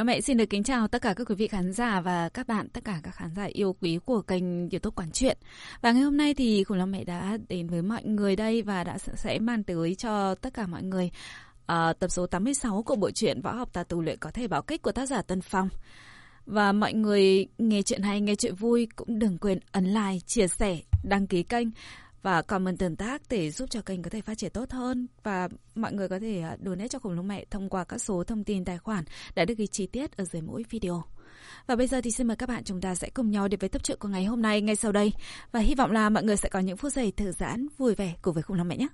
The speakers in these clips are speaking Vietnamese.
Lão Mẹ xin được kính chào tất cả các quý vị khán giả và các bạn, tất cả các khán giả yêu quý của kênh youtube Quản Chuyện. Và ngày hôm nay thì Khủng lão Mẹ đã đến với mọi người đây và đã sẽ mang tới cho tất cả mọi người uh, tập số 86 của bộ truyện Võ học tà tù luyện có thể bảo kích của tác giả Tân Phong. Và mọi người nghe chuyện hay, nghe chuyện vui cũng đừng quên ấn like, chia sẻ, đăng ký kênh và comment tương tác để giúp cho kênh có thể phát triển tốt hơn và mọi người có thể à, donate cho khủng long mẹ thông qua các số thông tin tài khoản đã được ghi chi tiết ở dưới mỗi video. Và bây giờ thì xin mời các bạn chúng ta sẽ cùng nhau đến với tập truyện của ngày hôm nay ngay sau đây và hy vọng là mọi người sẽ có những phút giây thư giãn, vui vẻ cùng với khủng long mẹ nhé.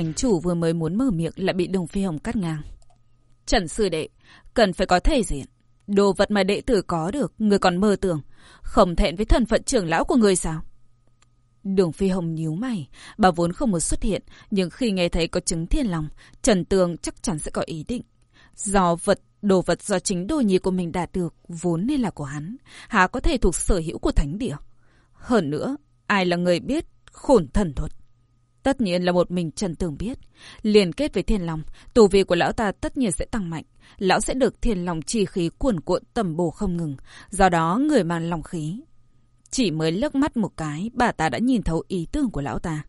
Thánh chủ vừa mới muốn mở miệng lại bị Đồng Phi Hồng cắt ngang. Trần sư đệ, cần phải có thể diện. Đồ vật mà đệ tử có được, người còn mơ tưởng. Không thẹn với thần phận trưởng lão của người sao? Đường Phi Hồng nhíu mày, bà vốn không muốn xuất hiện, nhưng khi nghe thấy có chứng thiên lòng, Trần Tường chắc chắn sẽ có ý định. Do vật, đồ vật do chính đồ nhi của mình đạt được, vốn nên là của hắn, hà có thể thuộc sở hữu của thánh địa. Hơn nữa, ai là người biết khổn thần thuật? Tất nhiên là một mình Trần Tường biết. Liên kết với thiên long, tù vị của lão ta tất nhiên sẽ tăng mạnh. Lão sẽ được thiên long chi khí cuồn cuộn tầm bổ không ngừng. Do đó người mang lòng khí. Chỉ mới lướt mắt một cái, bà ta đã nhìn thấu ý tưởng của lão ta.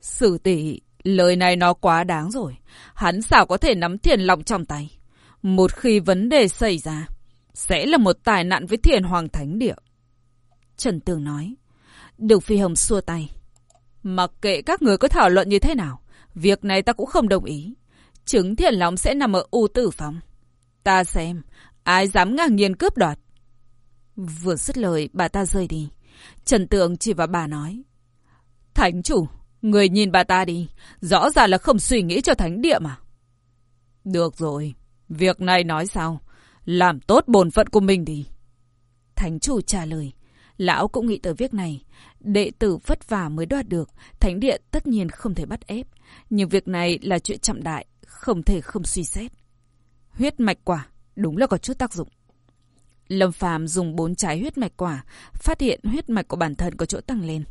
Sử tỷ, lời này nó quá đáng rồi. Hắn sao có thể nắm thiên long trong tay? Một khi vấn đề xảy ra, sẽ là một tai nạn với thiền hoàng thánh địa. Trần Tường nói. Đường Phi Hồng xua tay. Mặc kệ các người có thảo luận như thế nào, việc này ta cũng không đồng ý. Chứng thiện lòng sẽ nằm ở U Tử Phòng. Ta xem, ai dám ngang nhiên cướp đoạt. Vừa dứt lời, bà ta rơi đi. Trần Tượng chỉ vào bà nói. Thánh chủ, người nhìn bà ta đi. Rõ ràng là không suy nghĩ cho thánh địa mà. Được rồi, việc này nói sao? Làm tốt bổn phận của mình đi. Thánh chủ trả lời. Lão cũng nghĩ tới việc này. Đệ tử vất vả mới đoạt được, thánh địa tất nhiên không thể bắt ép. Nhưng việc này là chuyện trọng đại, không thể không suy xét. Huyết mạch quả, đúng là có chút tác dụng. Lâm Phàm dùng bốn trái huyết mạch quả, phát hiện huyết mạch của bản thân có chỗ tăng lên.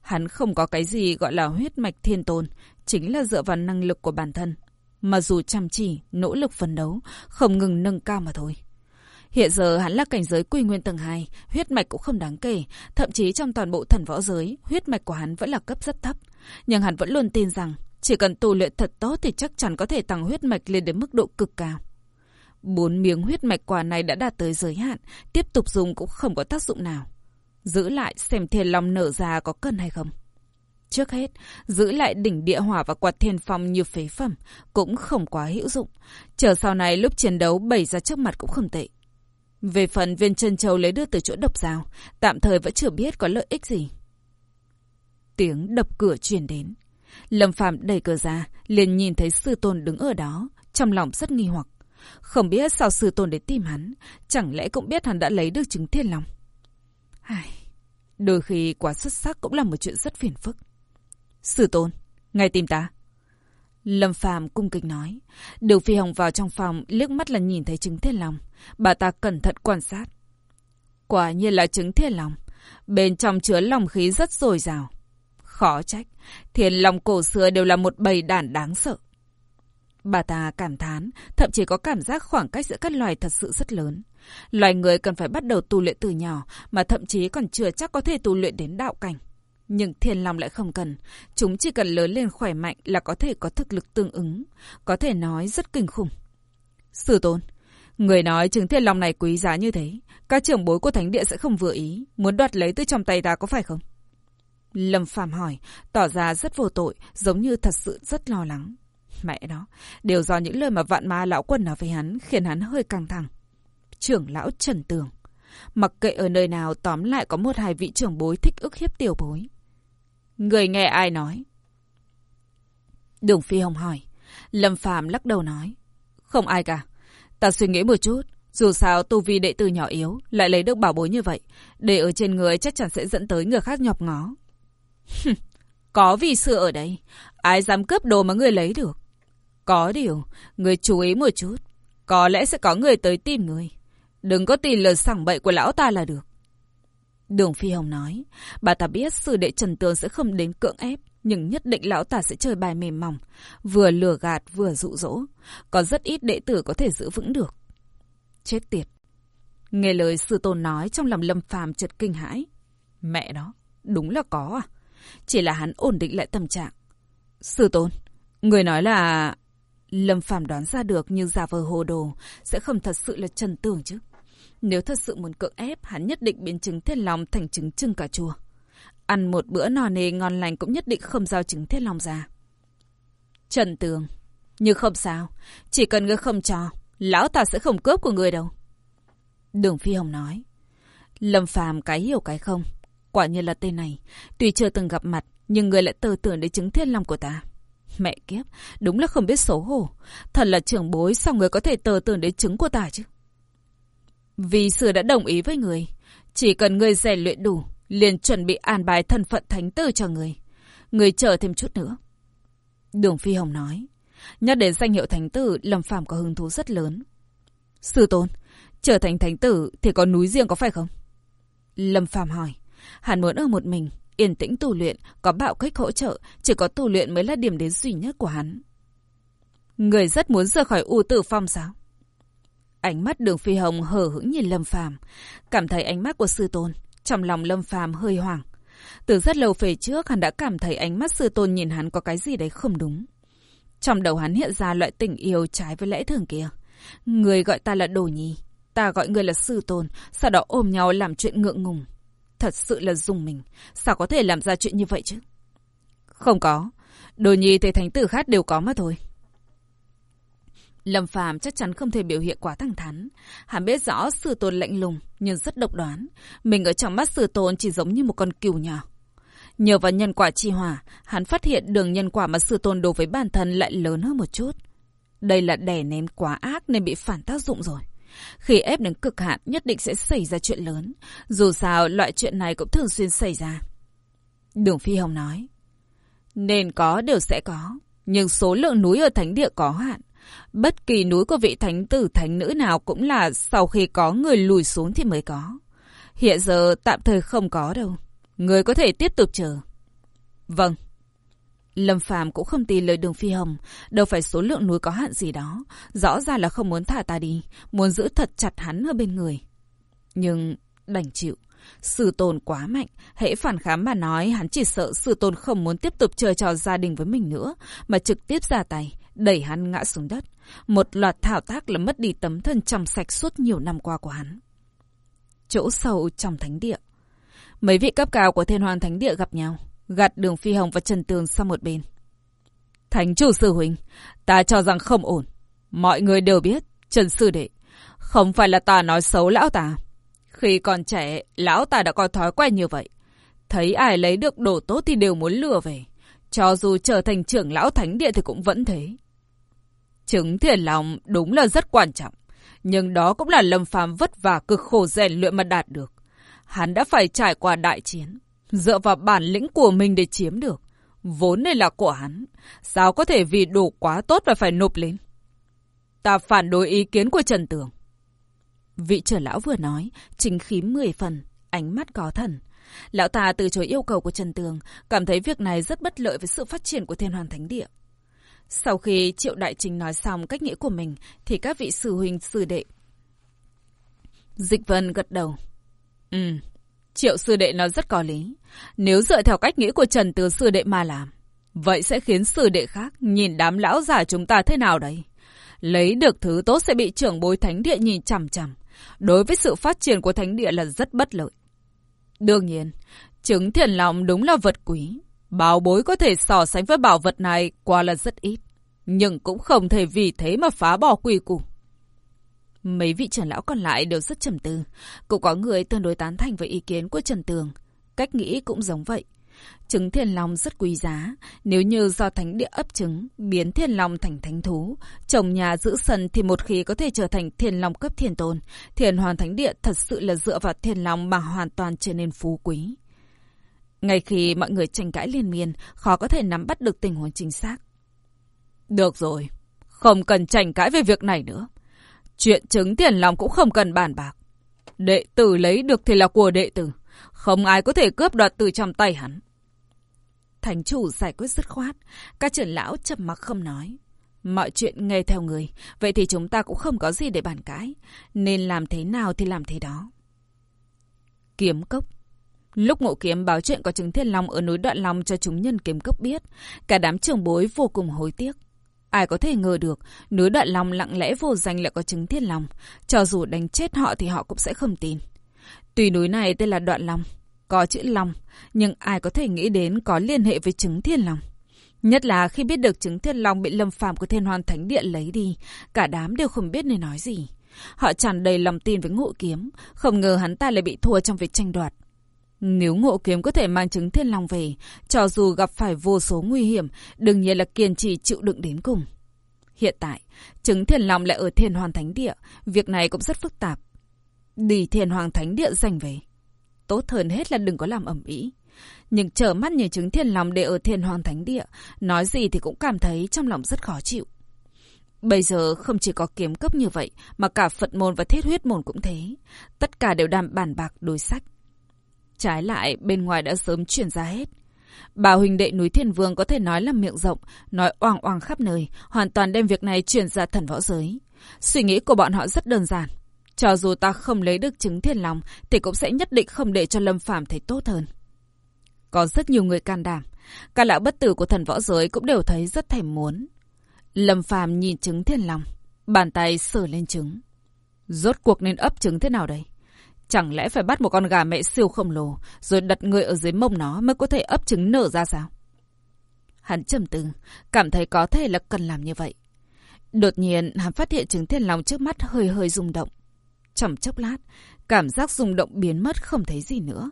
Hắn không có cái gì gọi là huyết mạch thiên tôn, chính là dựa vào năng lực của bản thân. Mà dù chăm chỉ, nỗ lực phấn đấu, không ngừng nâng cao mà thôi. Hiện giờ hắn là cảnh giới quy nguyên tầng 2, huyết mạch cũng không đáng kể, thậm chí trong toàn bộ thần võ giới, huyết mạch của hắn vẫn là cấp rất thấp. Nhưng hắn vẫn luôn tin rằng, chỉ cần tu luyện thật tốt thì chắc chắn có thể tăng huyết mạch lên đến mức độ cực cao. Bốn miếng huyết mạch quả này đã đạt tới giới hạn, tiếp tục dùng cũng không có tác dụng nào. Giữ lại xem thiên long nở ra có cần hay không. Trước hết, giữ lại đỉnh địa hỏa và quạt thiên phong như phế phẩm cũng không quá hữu dụng. Chờ sau này lúc chiến đấu bày ra trước mặt cũng không tệ. Về phần viên chân châu lấy được từ chỗ độc rào, tạm thời vẫn chưa biết có lợi ích gì. Tiếng đập cửa truyền đến. Lâm Phạm đẩy cửa ra, liền nhìn thấy sư tôn đứng ở đó, trong lòng rất nghi hoặc. Không biết sao sư tôn đến tìm hắn, chẳng lẽ cũng biết hắn đã lấy được chứng thiên lòng. Ai... Đôi khi quá xuất sắc cũng là một chuyện rất phiền phức. Sư tôn, ngay tìm ta. Lâm Phàm cung kính nói. Đường Phi Hồng vào trong phòng, liếc mắt là nhìn thấy trứng thiên lòng. Bà ta cẩn thận quan sát. Quả nhiên là trứng thiên lòng. Bên trong chứa lòng khí rất dồi dào. Khó trách, thiên lòng cổ xưa đều là một bầy đàn đáng sợ. Bà ta cảm thán, thậm chí có cảm giác khoảng cách giữa các loài thật sự rất lớn. Loài người cần phải bắt đầu tu luyện từ nhỏ, mà thậm chí còn chưa chắc có thể tu luyện đến đạo cảnh. Nhưng thiên long lại không cần. Chúng chỉ cần lớn lên khỏe mạnh là có thể có thực lực tương ứng. Có thể nói rất kinh khủng. Sư tôn, người nói trứng thiên long này quý giá như thế. Các trưởng bối của thánh địa sẽ không vừa ý. Muốn đoạt lấy từ trong tay ta có phải không? Lâm Phàm hỏi, tỏ ra rất vô tội, giống như thật sự rất lo lắng. Mẹ đó, đều do những lời mà vạn ma lão quân nói với hắn khiến hắn hơi căng thẳng. Trưởng lão Trần Tường. Mặc kệ ở nơi nào tóm lại có một hai vị trưởng bối thích ức hiếp tiểu bối. Người nghe ai nói? Đường Phi Hồng hỏi. Lâm Phàm lắc đầu nói. Không ai cả. Ta suy nghĩ một chút. Dù sao tu vi đệ tử nhỏ yếu lại lấy được bảo bối như vậy. Để ở trên người chắc chắn sẽ dẫn tới người khác nhọc ngó. Có vì sự ở đây, ai dám cướp đồ mà người lấy được. Có điều, người chú ý một chút. Có lẽ sẽ có người tới tìm người. Đừng có tin lời sảng bậy của lão ta là được. Đường Phi Hồng nói, bà ta biết sư đệ Trần Tường sẽ không đến cưỡng ép, nhưng nhất định lão ta sẽ chơi bài mềm mỏng, vừa lừa gạt vừa dụ dỗ. Có rất ít đệ tử có thể giữ vững được. Chết tiệt. Nghe lời sư tôn nói trong lòng lâm phàm chợt kinh hãi. Mẹ đó, đúng là có à? Chỉ là hắn ổn định lại tâm trạng. Sư tôn, người nói là... Lâm phàm đoán ra được nhưng giả vờ hồ đồ sẽ không thật sự là trần tưởng chứ. Nếu thật sự muốn cưỡng ép, hắn nhất định biến trứng thiên long thành trứng trưng cà chua. Ăn một bữa nò nề ngon lành cũng nhất định không giao trứng thiên long ra. Trần Tường, nhưng không sao, chỉ cần ngươi không cho, lão ta sẽ không cướp của người đâu. Đường Phi Hồng nói. Lâm Phàm cái hiểu cái không. Quả nhiên là tên này. Tuy chưa từng gặp mặt, nhưng người lại tơ tưởng đến chứng thiên long của ta. Mẹ kiếp, đúng là không biết xấu hổ. Thật là trưởng bối, sao người có thể tờ tưởng đến chứng của ta chứ? Vì sư đã đồng ý với người. Chỉ cần người rèn luyện đủ, liền chuẩn bị an bài thân phận thánh tử cho người. Người chờ thêm chút nữa. Đường Phi Hồng nói. Nhắc đến danh hiệu thánh tử, Lâm Phàm có hứng thú rất lớn. Sư tôn, trở thành thánh tử thì có núi riêng có phải không? Lâm Phàm hỏi. Hắn muốn ở một mình, yên tĩnh tu luyện, có bạo kích hỗ trợ, chỉ có tu luyện mới là điểm đến duy nhất của hắn. Người rất muốn rời khỏi U Tử Phong sao? Ánh mắt Đường Phi Hồng hờ hững nhìn Lâm Phàm, cảm thấy ánh mắt của sư tôn, trong lòng Lâm Phàm hơi hoảng. Từ rất lâu về trước hắn đã cảm thấy ánh mắt sư tôn nhìn hắn có cái gì đấy không đúng. Trong đầu hắn hiện ra loại tình yêu trái với lẽ thường kia. Người gọi ta là đồ nhi, ta gọi người là sư tôn, sau đó ôm nhau làm chuyện ngượng ngùng. Thật sự là dùng mình, sao có thể làm ra chuyện như vậy chứ? Không có, đồ nhi thấy thánh tử khác đều có mà thôi. Lâm Phàm chắc chắn không thể biểu hiện quá thẳng thắn. Hắn biết rõ sư tôn lạnh lùng, nhưng rất độc đoán. Mình ở trong mắt sư tôn chỉ giống như một con cừu nhỏ. Nhờ vào nhân quả chi hòa, hắn phát hiện đường nhân quả mà sư tôn đối với bản thân lại lớn hơn một chút. Đây là đè nén quá ác nên bị phản tác dụng rồi. Khi ép đến cực hạn nhất định sẽ xảy ra chuyện lớn. Dù sao loại chuyện này cũng thường xuyên xảy ra. Đường Phi Hồng nói. Nên có đều sẽ có. Nhưng số lượng núi ở thánh địa có hạn. Bất kỳ núi của vị thánh tử thánh nữ nào cũng là sau khi có người lùi xuống thì mới có. Hiện giờ tạm thời không có đâu. Người có thể tiếp tục chờ. Vâng. Lâm Phàm cũng không tin lời Đường Phi Hồng, đâu phải số lượng núi có hạn gì đó, rõ ràng là không muốn thả ta đi, muốn giữ thật chặt hắn ở bên người. Nhưng đành chịu, sư tôn quá mạnh, hễ phản kháng mà nói hắn chỉ sợ sư tôn không muốn tiếp tục chơi trò gia đình với mình nữa, mà trực tiếp ra tay, đẩy hắn ngã xuống đất. Một loạt thảo tác là mất đi tấm thân trong sạch suốt nhiều năm qua của hắn. Chỗ sâu trong thánh địa. Mấy vị cấp cao của thiên hoàng thánh địa gặp nhau, gạt đường phi hồng và trần tường sang một bên. Thánh chủ sư huynh, ta cho rằng không ổn. Mọi người đều biết, Trần Sư Đệ, không phải là ta nói xấu lão ta. Khi còn trẻ, lão ta đã có thói quen như vậy. Thấy ai lấy được đồ tốt thì đều muốn lừa về. Cho dù trở thành trưởng lão thánh địa thì cũng vẫn thế. Chứng thiền lòng đúng là rất quan trọng. Nhưng đó cũng là lâm phàm vất vả cực khổ rèn luyện mà đạt được. Hắn đã phải trải qua đại chiến. Dựa vào bản lĩnh của mình để chiếm được. Vốn này là của hắn. Sao có thể vì đủ quá tốt và phải nộp lên? Ta phản đối ý kiến của Trần Tường. Vị trưởng lão vừa nói, chính khí mười phần, ánh mắt có thần. Lão ta từ chối yêu cầu của Trần Tường, cảm thấy việc này rất bất lợi với sự phát triển của Thiên Hoàng Thánh Địa. Sau khi Triệu Đại Trình nói xong cách nghĩ của mình, thì các vị sư huynh sư đệ. Dịch Vân gật đầu. Ừ, Triệu sư đệ nói rất có lý. Nếu dựa theo cách nghĩ của Trần Từ sư đệ mà làm, vậy sẽ khiến sư đệ khác nhìn đám lão già chúng ta thế nào đấy? Lấy được thứ tốt sẽ bị trưởng bối thánh địa nhìn chằm chằm. Đối với sự phát triển của thánh địa là rất bất lợi. Đương nhiên, trứng thiền lòng đúng là vật quý. Bảo bối có thể so sánh với bảo vật này qua là rất ít. Nhưng cũng không thể vì thế mà phá bỏ quy củ. Mấy vị trưởng lão còn lại đều rất trầm tư. Cũng có người tương đối tán thành với ý kiến của Trần Tường. Cách nghĩ cũng giống vậy. Trứng thiên long rất quý giá. Nếu như do thánh địa ấp trứng, biến thiên long thành thánh thú, trồng nhà giữ sân thì một khi có thể trở thành thiên long cấp thiên tôn. Thiền hoàn thánh địa thật sự là dựa vào thiên long mà hoàn toàn trở nên phú quý. Ngay khi mọi người tranh cãi liên miên, khó có thể nắm bắt được tình huống chính xác. Được rồi, không cần tranh cãi về việc này nữa. Chuyện chứng tiền lòng cũng không cần bàn bạc. Đệ tử lấy được thì là của đệ tử. Không ai có thể cướp đoạt từ trong tay hắn. Thành chủ giải quyết dứt khoát. Các trưởng lão chậm mặc không nói. Mọi chuyện nghe theo người. Vậy thì chúng ta cũng không có gì để bàn cãi. Nên làm thế nào thì làm thế đó. Kiếm cốc. Lúc ngộ kiếm báo chuyện có chứng thiên long ở núi Đoạn Long cho chúng nhân kiếm cốc biết. Cả đám trưởng bối vô cùng hối tiếc. Ai có thể ngờ được, núi Đoạn lòng lặng lẽ vô danh lại có chứng thiên lòng. Cho dù đánh chết họ thì họ cũng sẽ không tin. Tuy núi này tên là Đoạn lòng, có chữ lòng, nhưng ai có thể nghĩ đến có liên hệ với chứng thiên lòng? Nhất là khi biết được chứng thiên long bị lâm phàm của thiên hoàn thánh điện lấy đi, cả đám đều không biết nên nói gì. Họ tràn đầy lòng tin với ngụ kiếm, không ngờ hắn ta lại bị thua trong việc tranh đoạt. Nếu ngộ kiếm có thể mang chứng thiên long về, cho dù gặp phải vô số nguy hiểm, đương nhiên là kiên trì chịu đựng đến cùng. Hiện tại, chứng thiên long lại ở thiên hoàn thánh địa, việc này cũng rất phức tạp. Đi thiên hoàng thánh địa giành về. Tốt hơn hết là đừng có làm ẩm ý. Nhưng trở mắt nhìn chứng thiên long để ở thiên hoàng thánh địa, nói gì thì cũng cảm thấy trong lòng rất khó chịu. Bây giờ không chỉ có kiếm cấp như vậy, mà cả Phật môn và thiết huyết môn cũng thế. Tất cả đều đam bàn bạc đối sách. Trái lại, bên ngoài đã sớm chuyển ra hết. Bà huỳnh đệ núi Thiên Vương có thể nói là miệng rộng, nói oang oang khắp nơi, hoàn toàn đem việc này chuyển ra thần võ giới. Suy nghĩ của bọn họ rất đơn giản. Cho dù ta không lấy được chứng thiên lòng, thì cũng sẽ nhất định không để cho Lâm Phàm thấy tốt hơn. Có rất nhiều người can đảm. Cả lão bất tử của thần võ giới cũng đều thấy rất thèm muốn. Lâm Phàm nhìn chứng thiên lòng, bàn tay sờ lên trứng. Rốt cuộc nên ấp trứng thế nào đây? Chẳng lẽ phải bắt một con gà mẹ siêu khổng lồ, rồi đặt người ở dưới mông nó mới có thể ấp trứng nở ra sao? Hắn trầm tư, cảm thấy có thể là cần làm như vậy. Đột nhiên, hắn phát hiện trứng thiên long trước mắt hơi hơi rung động. Trong chốc lát, cảm giác rung động biến mất không thấy gì nữa.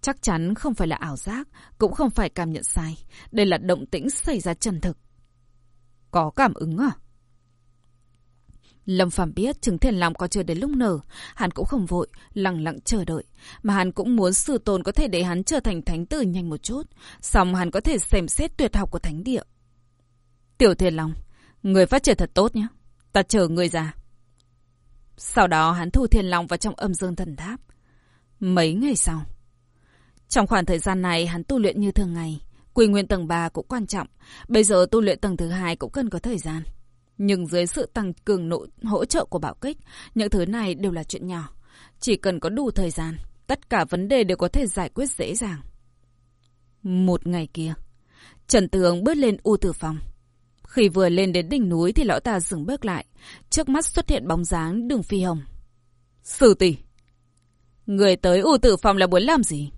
Chắc chắn không phải là ảo giác, cũng không phải cảm nhận sai. Đây là động tĩnh xảy ra chân thực. Có cảm ứng à? Lâm Phàm biết chứng thiền lòng có chưa đến lúc nở, hắn cũng không vội, lặng lặng chờ đợi, mà hắn cũng muốn sư tôn có thể để hắn trở thành thánh tử nhanh một chút, xong hắn có thể xem xét tuyệt học của thánh địa. Tiểu thiền lòng, người phát triển thật tốt nhé, ta chờ người già. Sau đó hắn thu thiền long vào trong âm dương thần tháp. Mấy ngày sau. Trong khoảng thời gian này hắn tu luyện như thường ngày. Quy nguyên tầng 3 cũng quan trọng. Bây giờ tu luyện tầng thứ hai cũng cần có thời gian. Nhưng dưới sự tăng cường nội hỗ trợ của bảo kích, những thứ này đều là chuyện nhỏ. Chỉ cần có đủ thời gian, tất cả vấn đề đều có thể giải quyết dễ dàng. Một ngày kia, Trần Tường bước lên u tử phòng. Khi vừa lên đến đỉnh núi thì lão ta dừng bước lại. Trước mắt xuất hiện bóng dáng đường phi hồng. Sử tỷ Người tới u tử phòng là muốn làm gì?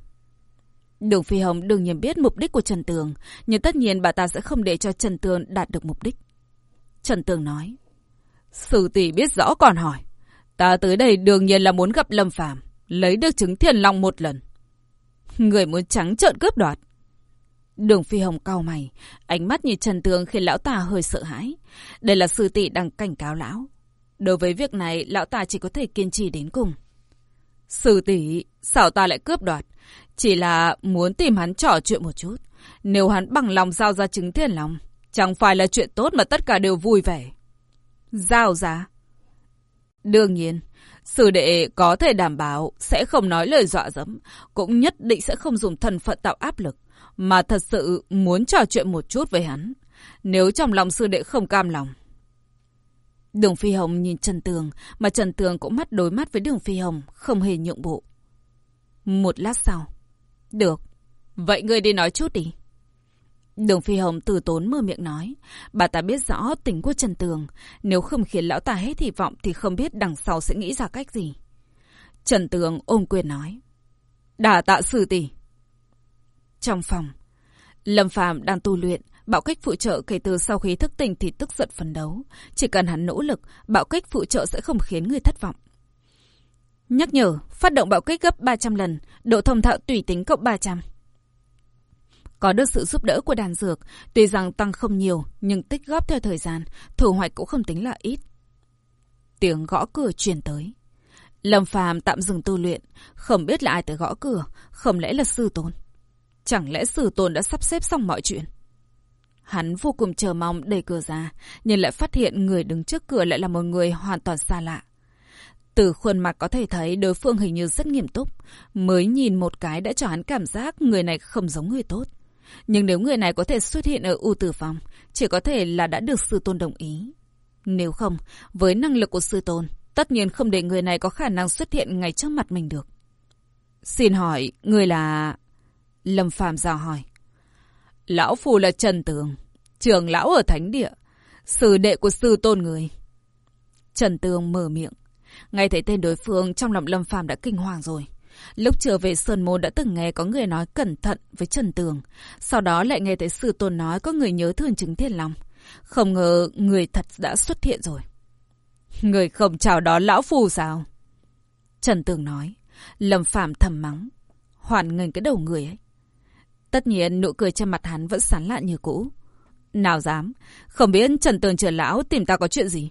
Đường Phi Hồng đương nhiên biết mục đích của Trần Tường, nhưng tất nhiên bà ta sẽ không để cho Trần Tường đạt được mục đích. Trần Tường nói, Sư tỷ biết rõ còn hỏi, ta tới đây đương nhiên là muốn gặp Lâm Phàm lấy được chứng thiên long một lần. Người muốn trắng trợn cướp đoạt. Đường Phi Hồng cau mày, ánh mắt nhìn Trần Tường khiến lão ta hơi sợ hãi. Đây là sư tỷ đang cảnh cáo lão. Đối với việc này, lão ta chỉ có thể kiên trì đến cùng. Sư tỷ, sao ta lại cướp đoạt? Chỉ là muốn tìm hắn trò chuyện một chút. Nếu hắn bằng lòng giao ra chứng thiên long chẳng phải là chuyện tốt mà tất cả đều vui vẻ. Giao ra. Đương nhiên, sư đệ có thể đảm bảo sẽ không nói lời dọa dẫm, cũng nhất định sẽ không dùng thần phận tạo áp lực mà thật sự muốn trò chuyện một chút với hắn. Nếu trong lòng sư đệ không cam lòng. Đường Phi Hồng nhìn Trần Tường, mà Trần Tường cũng mắt đối mắt với Đường Phi Hồng, không hề nhượng bộ. Một lát sau. Được. Vậy ngươi đi nói chút đi. Đường Phi Hồng từ tốn mưa miệng nói. Bà ta biết rõ tính của Trần Tường. Nếu không khiến lão ta hết hy vọng thì không biết đằng sau sẽ nghĩ ra cách gì. Trần Tường ôm quyền nói. Đà tạ sư tỷ. Trong phòng, Lâm Phàm đang tu luyện, bạo kích phụ trợ kể từ sau khi thức tỉnh thì tức giận phấn đấu. Chỉ cần hắn nỗ lực, bạo kích phụ trợ sẽ không khiến người thất vọng. Nhắc nhở, phát động bạo kích gấp 300 lần, độ thông thạo tùy tính cộng 300. Có được sự giúp đỡ của đàn dược, tuy rằng tăng không nhiều, nhưng tích góp theo thời gian, thu hoạch cũng không tính là ít. Tiếng gõ cửa truyền tới. Lâm Phàm tạm dừng tu luyện, không biết là ai tới gõ cửa, không lẽ là sư tôn. Chẳng lẽ sư tôn đã sắp xếp xong mọi chuyện? Hắn vô cùng chờ mong đẩy cửa ra, nhưng lại phát hiện người đứng trước cửa lại là một người hoàn toàn xa lạ. Từ khuôn mặt có thể thấy đối phương hình như rất nghiêm túc. Mới nhìn một cái đã cho hắn cảm giác người này không giống người tốt. Nhưng nếu người này có thể xuất hiện ở U Tử Phòng, chỉ có thể là đã được sư tôn đồng ý. Nếu không, với năng lực của sư tôn, tất nhiên không để người này có khả năng xuất hiện ngay trước mặt mình được. Xin hỏi, người là... Lâm Phàm dò hỏi. Lão Phù là Trần Tường, trường lão ở Thánh Địa, sư đệ của sư tôn người. Trần Tường mở miệng. Ngay thấy tên đối phương trong lòng Lâm Phàm đã kinh hoàng rồi. Lúc trở về Sơn Môn đã từng nghe có người nói cẩn thận với Trần Tường. Sau đó lại nghe thấy sư tôn nói có người nhớ thương chứng thiên long. Không ngờ người thật đã xuất hiện rồi. Người không chào đón lão phù sao? Trần Tường nói. Lâm Phạm thầm mắng. Hoàn ngành cái đầu người ấy. Tất nhiên nụ cười trên mặt hắn vẫn sán lạ như cũ. Nào dám, không biết Trần Tường trưởng lão tìm ta có chuyện gì.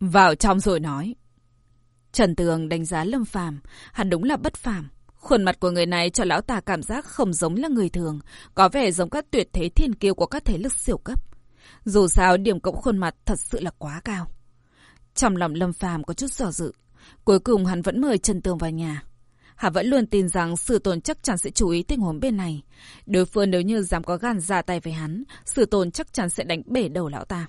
Vào trong rồi nói. Trần Tường đánh giá Lâm Phàm, hắn đúng là bất phàm. Khuôn mặt của người này cho lão ta cảm giác không giống là người thường, có vẻ giống các tuyệt thế thiên kiêu của các thế lực siêu cấp. Dù sao điểm cộng khuôn mặt thật sự là quá cao. Trong lòng Lâm Phàm có chút dò dự, cuối cùng hắn vẫn mời Trần Tường vào nhà. Hà vẫn luôn tin rằng sư Tồn chắc chắn sẽ chú ý tình huống bên này. Đối phương nếu như dám có gan ra tay với hắn, sư Tồn chắc chắn sẽ đánh bể đầu lão ta.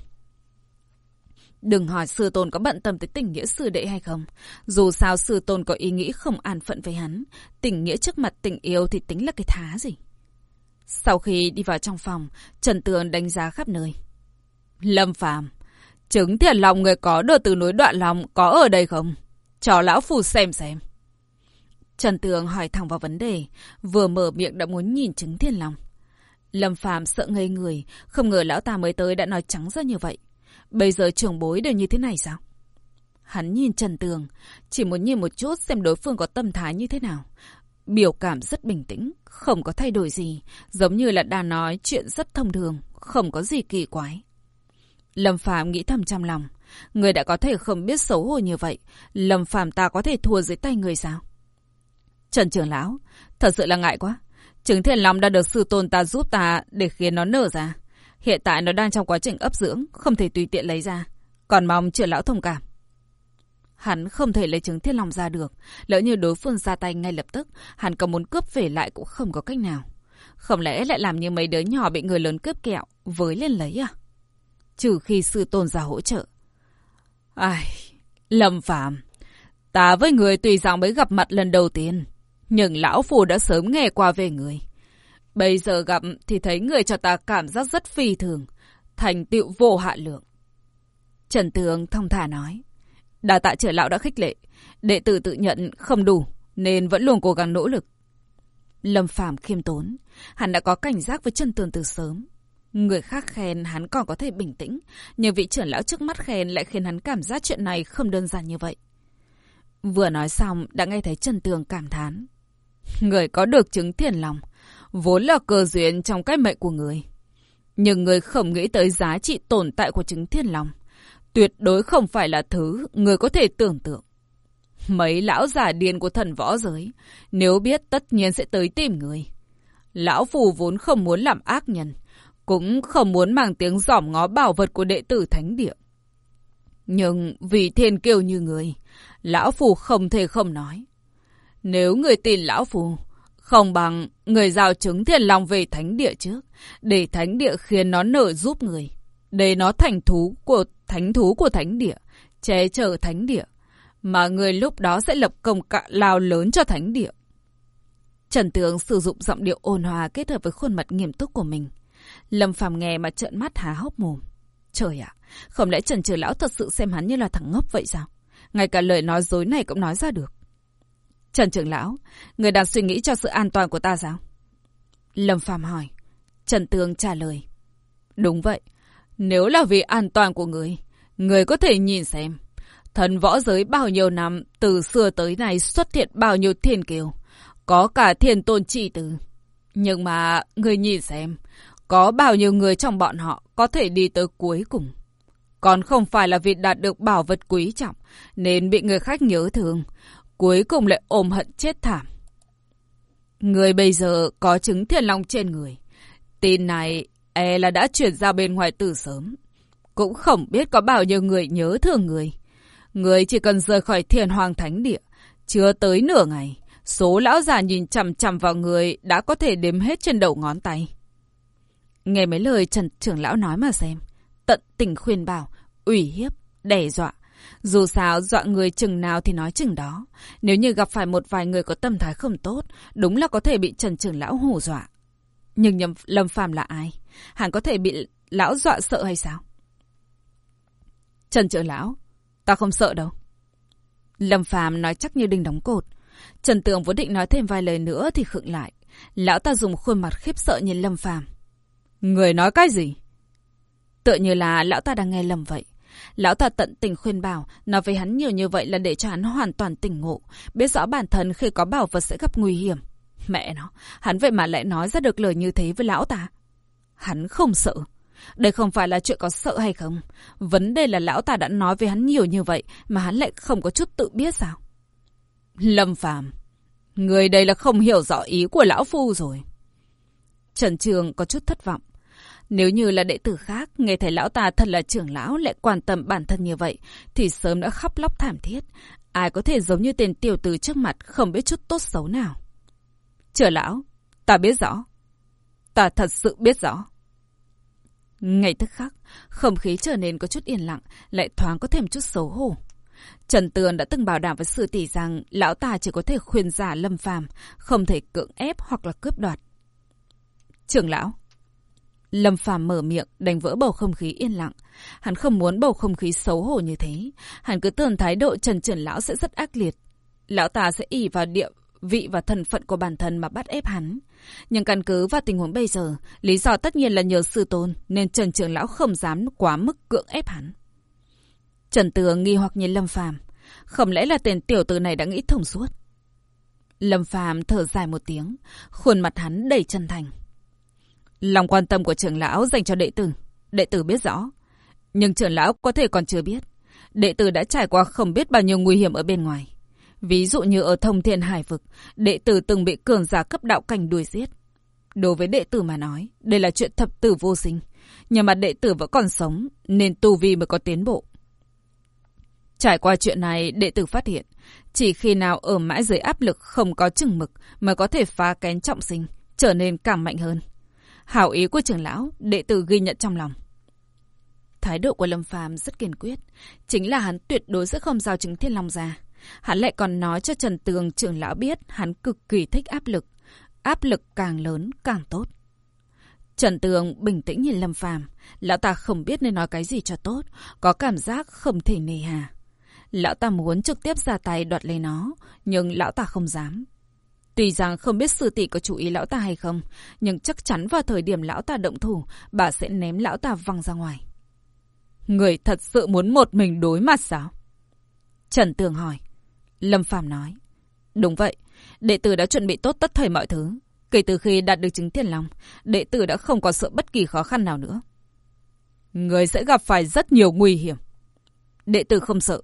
Đừng hỏi sư tôn có bận tâm tới tình nghĩa sư đệ hay không. Dù sao sư tôn có ý nghĩ không an phận với hắn. Tình nghĩa trước mặt tình yêu thì tính là cái thá gì. Sau khi đi vào trong phòng, Trần Tường đánh giá khắp nơi. Lâm Phàm Chứng thiệt lòng người có được từ núi đoạn lòng có ở đây không? Cho lão phù xem xem. Trần Tường hỏi thẳng vào vấn đề, vừa mở miệng đã muốn nhìn chứng thiên lòng. Lâm Phàm sợ ngây người, không ngờ lão ta mới tới đã nói trắng ra như vậy. Bây giờ trưởng bối đều như thế này sao? Hắn nhìn Trần Tường, chỉ muốn nhìn một chút xem đối phương có tâm thái như thế nào. Biểu cảm rất bình tĩnh, không có thay đổi gì, giống như là đang nói chuyện rất thông thường, không có gì kỳ quái. Lâm Phàm nghĩ thầm trong lòng, người đã có thể không biết xấu hổ như vậy, Lâm Phàm ta có thể thua dưới tay người sao? Trần trưởng lão, thật sự là ngại quá. Trứng thiền long đã được sư tôn ta giúp ta để khiến nó nở ra. Hiện tại nó đang trong quá trình ấp dưỡng, không thể tùy tiện lấy ra. Còn mong trưởng lão thông cảm. Hắn không thể lấy trứng thiên long ra được. Lỡ như đối phương ra tay ngay lập tức, hắn có muốn cướp về lại cũng không có cách nào. Không lẽ lại làm như mấy đứa nhỏ bị người lớn cướp kẹo, với lên lấy à? Trừ khi sư tôn ra hỗ trợ. Ai, Lâm Phạm, ta với người tùy rằng mới gặp mặt lần đầu tiên. Nhưng lão phù đã sớm nghe qua về người. Bây giờ gặp thì thấy người cho ta cảm giác rất phi thường, thành tựu vô hạ lượng. Trần Tường thông thả nói. Đà tạ trưởng lão đã khích lệ, đệ tử tự nhận không đủ, nên vẫn luôn cố gắng nỗ lực. Lâm Phàm khiêm tốn, hắn đã có cảnh giác với Trần Tường từ sớm. Người khác khen hắn còn có thể bình tĩnh, nhưng vị trưởng lão trước mắt khen lại khiến hắn cảm giác chuyện này không đơn giản như vậy. Vừa nói xong, đã nghe thấy Trần Tường cảm thán. Người có được chứng thiền lòng, vốn là cơ duyên trong cái mệnh của người. Nhưng người không nghĩ tới giá trị tồn tại của chứng thiên lòng. Tuyệt đối không phải là thứ người có thể tưởng tượng. Mấy lão giả điên của thần võ giới, nếu biết tất nhiên sẽ tới tìm người. Lão phù vốn không muốn làm ác nhân, cũng không muốn mang tiếng giỏm ngó bảo vật của đệ tử thánh địa. Nhưng vì thiên kiêu như người, lão phù không thể không nói. Nếu người tin lão phù, không bằng người giao chứng thiền long về thánh địa trước, để thánh địa khiến nó nở giúp người. Để nó thành thú của thánh thú của thánh địa, che chở thánh địa. Mà người lúc đó sẽ lập công cạ lao lớn cho thánh địa. Trần Tướng sử dụng giọng điệu ôn hòa kết hợp với khuôn mặt nghiêm túc của mình. Lâm Phàm nghe mà trợn mắt há hốc mồm. Trời ạ, không lẽ Trần Trừ Lão thật sự xem hắn như là thằng ngốc vậy sao? Ngay cả lời nói dối này cũng nói ra được. Trần trưởng lão, người đang suy nghĩ cho sự an toàn của ta sao? Lâm Phàm hỏi. Trần Tường trả lời. Đúng vậy. Nếu là vì an toàn của người, người có thể nhìn xem. Thần võ giới bao nhiêu năm, từ xưa tới nay xuất hiện bao nhiêu thiên kiều. Có cả thiên tôn trị tử. Nhưng mà, người nhìn xem, có bao nhiêu người trong bọn họ có thể đi tới cuối cùng. Còn không phải là vì đạt được bảo vật quý trọng, nên bị người khác nhớ thương, cuối cùng lại ôm hận chết thảm. Người bây giờ có chứng thiên long trên người. Tin này e là đã chuyển ra bên ngoài từ sớm. Cũng không biết có bao nhiêu người nhớ thương người. Người chỉ cần rời khỏi thiên hoàng thánh địa. Chưa tới nửa ngày. Số lão già nhìn chằm chằm vào người đã có thể đếm hết trên đầu ngón tay. Nghe mấy lời Trần trưởng lão nói mà xem. Tận tình khuyên bảo, ủy hiếp, đe dọa. Dù sao dọa người chừng nào thì nói chừng đó. Nếu như gặp phải một vài người có tâm thái không tốt, đúng là có thể bị Trần trưởng lão hù dọa. Nhưng nhầm Lâm Phàm là ai? hẳn có thể bị lão dọa sợ hay sao? Trần trưởng lão, ta không sợ đâu. Lâm Phàm nói chắc như đinh đóng cột. Trần Tường vốn định nói thêm vài lời nữa thì khựng lại. Lão ta dùng khuôn mặt khiếp sợ nhìn Lâm Phàm. Người nói cái gì? Tựa như là lão ta đang nghe lầm vậy. Lão ta tận tình khuyên bảo, nói với hắn nhiều như vậy là để cho hắn hoàn toàn tỉnh ngộ, biết rõ bản thân khi có bảo vật sẽ gặp nguy hiểm. Mẹ nó, hắn vậy mà lại nói ra được lời như thế với lão ta. Hắn không sợ. Đây không phải là chuyện có sợ hay không. Vấn đề là lão ta đã nói với hắn nhiều như vậy mà hắn lại không có chút tự biết sao. Lâm Phàm Người đây là không hiểu rõ ý của lão phu rồi. Trần Trường có chút thất vọng. Nếu như là đệ tử khác, nghe thấy lão ta thật là trưởng lão lại quan tâm bản thân như vậy, thì sớm đã khóc lóc thảm thiết. Ai có thể giống như tên tiểu tử trước mặt không biết chút tốt xấu nào. Chờ lão, ta biết rõ. Ta thật sự biết rõ. Ngay tức khắc, không khí trở nên có chút yên lặng, lại thoáng có thêm chút xấu hổ. Trần Tường đã từng bảo đảm với sư tỷ rằng lão ta chỉ có thể khuyên giả lâm phàm, không thể cưỡng ép hoặc là cướp đoạt. Trưởng lão. Lâm phàm mở miệng, đánh vỡ bầu không khí yên lặng. Hắn không muốn bầu không khí xấu hổ như thế. Hắn cứ tưởng thái độ trần trưởng lão sẽ rất ác liệt. Lão ta sẽ ỉ vào địa vị và thân phận của bản thân mà bắt ép hắn. Nhưng căn cứ vào tình huống bây giờ, lý do tất nhiên là nhờ sư tôn, nên Trần trưởng lão không dám quá mức cưỡng ép hắn. Trần Tường nghi hoặc nhìn Lâm Phàm, không lẽ là tên tiểu tử này đã nghĩ thông suốt? Lâm Phàm thở dài một tiếng, khuôn mặt hắn đầy chân thành. Lòng quan tâm của trưởng lão dành cho đệ tử, đệ tử biết rõ. Nhưng trưởng lão có thể còn chưa biết. Đệ tử đã trải qua không biết bao nhiêu nguy hiểm ở bên ngoài. Ví dụ như ở thông thiên hải vực, đệ tử từng bị cường giả cấp đạo cảnh đuổi giết. Đối với đệ tử mà nói, đây là chuyện thập tử vô sinh. Nhưng mà đệ tử vẫn còn sống, nên tu vi mới có tiến bộ. Trải qua chuyện này, đệ tử phát hiện, chỉ khi nào ở mãi dưới áp lực không có chừng mực mới có thể phá kén trọng sinh, trở nên càng mạnh hơn. Hảo ý của trưởng lão, đệ tử ghi nhận trong lòng. Thái độ của Lâm Phàm rất kiên quyết, chính là hắn tuyệt đối sẽ không giao chứng thiên long ra. Hắn lại còn nói cho Trần Tường trưởng lão biết hắn cực kỳ thích áp lực, áp lực càng lớn càng tốt. Trần Tường bình tĩnh nhìn Lâm Phàm, lão ta không biết nên nói cái gì cho tốt, có cảm giác không thể nề hà. Lão ta muốn trực tiếp ra tay đoạt lấy nó, nhưng lão ta không dám. Tuy rằng không biết sư tỷ có chú ý lão ta hay không, nhưng chắc chắn vào thời điểm lão ta động thủ, bà sẽ ném lão ta văng ra ngoài. Người thật sự muốn một mình đối mặt sao? Trần Tường hỏi. Lâm Phàm nói. Đúng vậy, đệ tử đã chuẩn bị tốt tất thảy mọi thứ. Kể từ khi đạt được chứng tiền lòng, đệ tử đã không còn sợ bất kỳ khó khăn nào nữa. Người sẽ gặp phải rất nhiều nguy hiểm. Đệ tử không sợ.